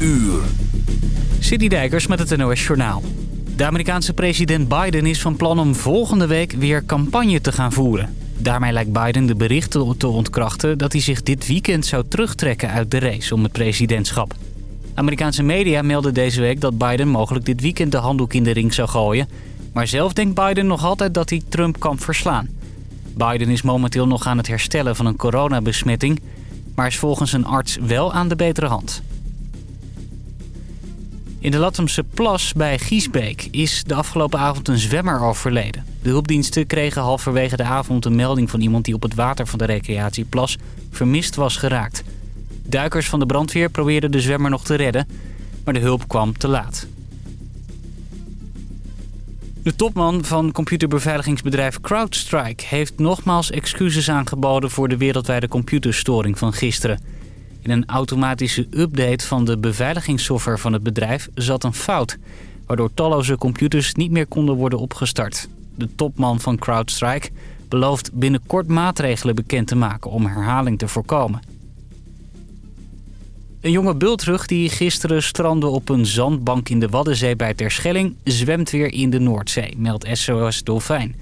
uur. City Dijkers met het NOS Journaal. De Amerikaanse president Biden is van plan om volgende week weer campagne te gaan voeren. Daarmee lijkt Biden de berichten te ontkrachten dat hij zich dit weekend zou terugtrekken uit de race om het presidentschap. Amerikaanse media melden deze week dat Biden mogelijk dit weekend de handdoek in de ring zou gooien. Maar zelf denkt Biden nog altijd dat hij Trump kan verslaan. Biden is momenteel nog aan het herstellen van een coronabesmetting... maar is volgens een arts wel aan de betere hand. In de Lattemse Plas bij Giesbeek is de afgelopen avond een zwemmer overleden. De hulpdiensten kregen halverwege de avond een melding van iemand die op het water van de recreatieplas vermist was geraakt. Duikers van de brandweer probeerden de zwemmer nog te redden, maar de hulp kwam te laat. De topman van computerbeveiligingsbedrijf CrowdStrike heeft nogmaals excuses aangeboden voor de wereldwijde computerstoring van gisteren. In een automatische update van de beveiligingssoftware van het bedrijf zat een fout, waardoor talloze computers niet meer konden worden opgestart. De topman van CrowdStrike belooft binnenkort maatregelen bekend te maken om herhaling te voorkomen. Een jonge bultrug die gisteren strandde op een zandbank in de Waddenzee bij Terschelling... zwemt weer in de Noordzee, meldt SOS Dolfijn.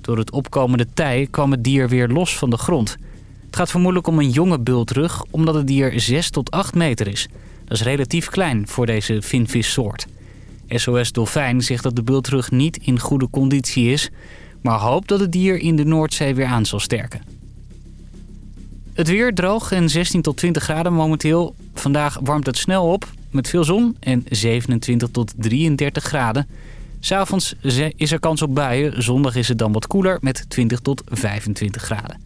Door het opkomende tij kwam het dier weer los van de grond. Het gaat vermoedelijk om een jonge bultrug, omdat het dier 6 tot 8 meter is. Dat is relatief klein voor deze vinvissoort. SOS Dolfijn zegt dat de bultrug niet in goede conditie is... maar hoopt dat het dier in de Noordzee weer aan zal sterken. Het weer droog en 16 tot 20 graden momenteel. Vandaag warmt het snel op met veel zon en 27 tot 33 graden. S'avonds is er kans op buien. Zondag is het dan wat koeler met 20 tot 25 graden.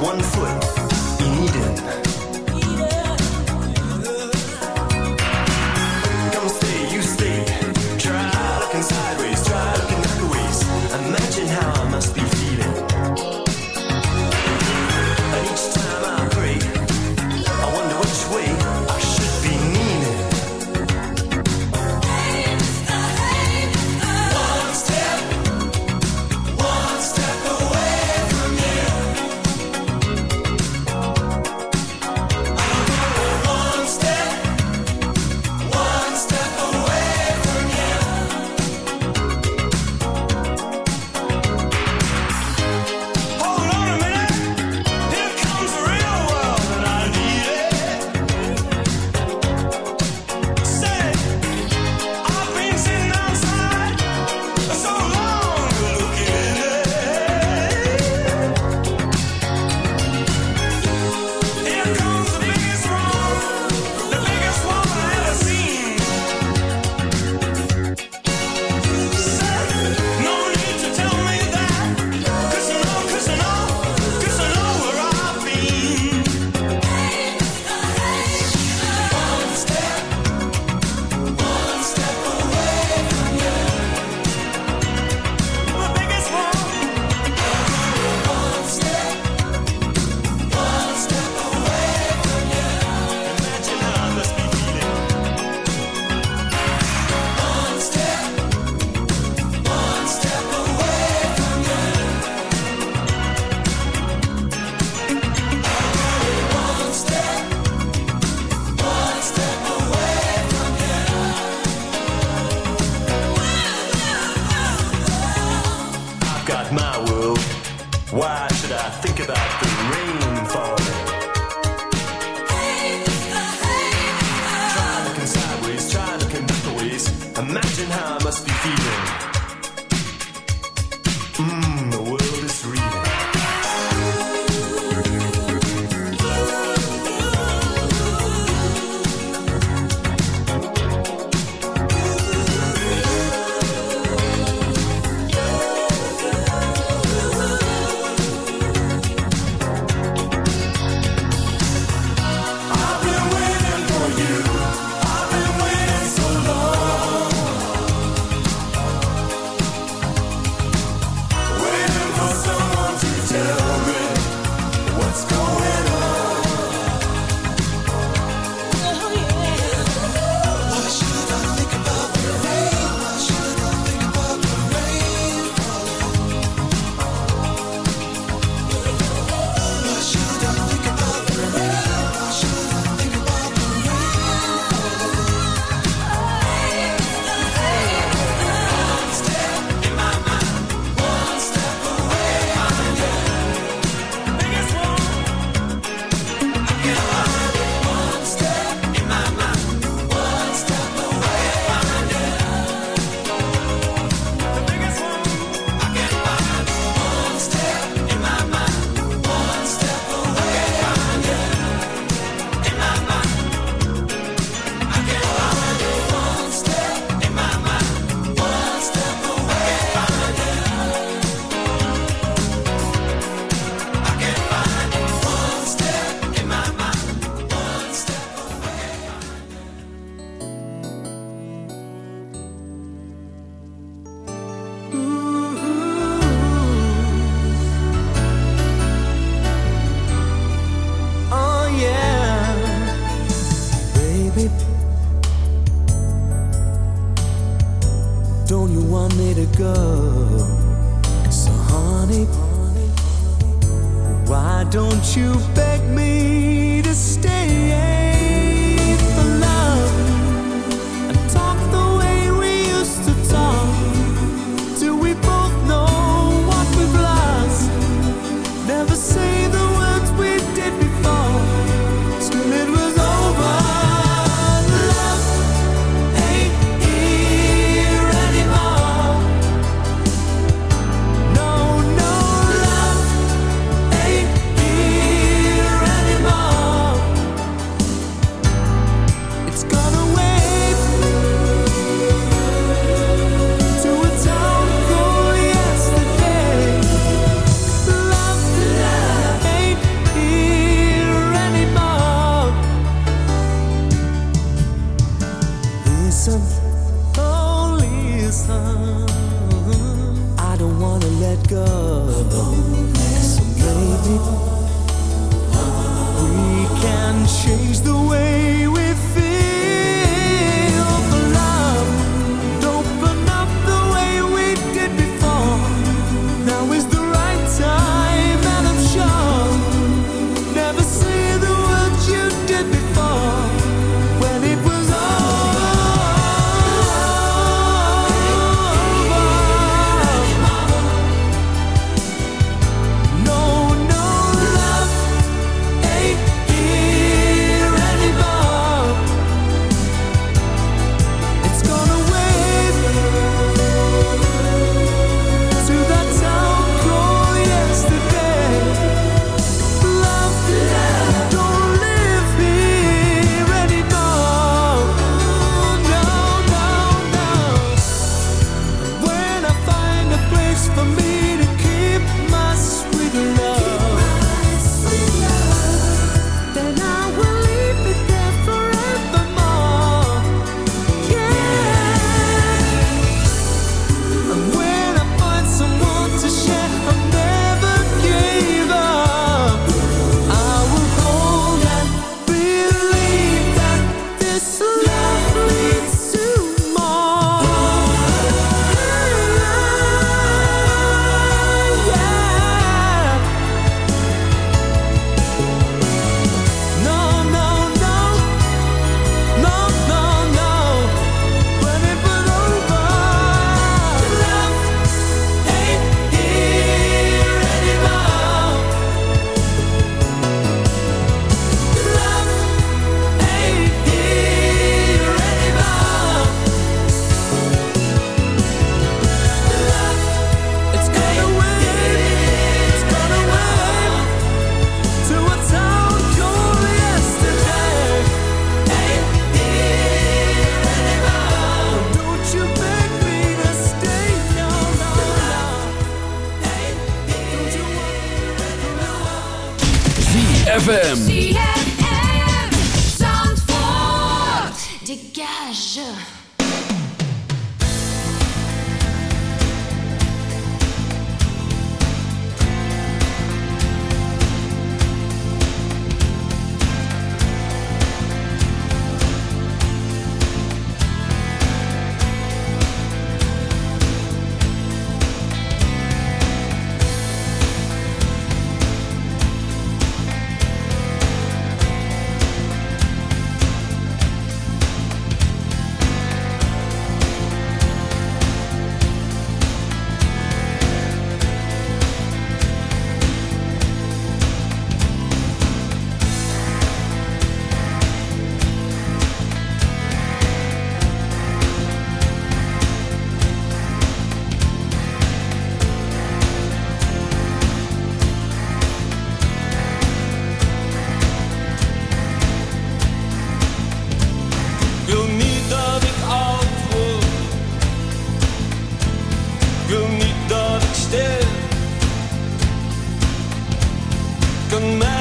One foot in Eden.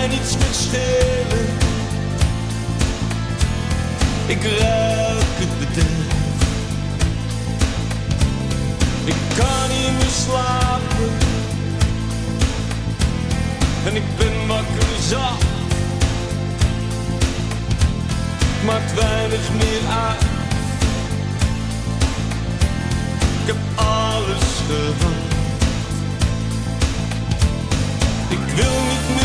niets meer schelen. Ik ruik het bederf. Ik kan niet meer slapen. En ik ben wakker zat. Maakt weinig meer uit. Ik heb alles gehad. Ik wil niet meer.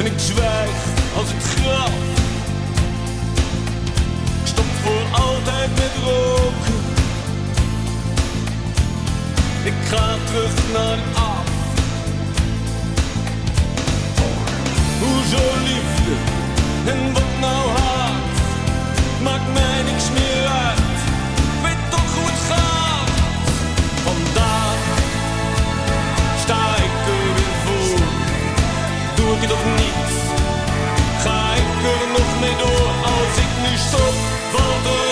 En ik zwijg als het graf. Ik stop voor altijd met roken. Ik ga terug naar af. Hoezo liefde en wat nou haat? Maakt mij niks meer uit. Ik weet toch hoe het gaat. Vandaag sta ik weer voor. Doe ik het of niet? Voltou.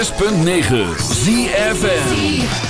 106.9 ZFN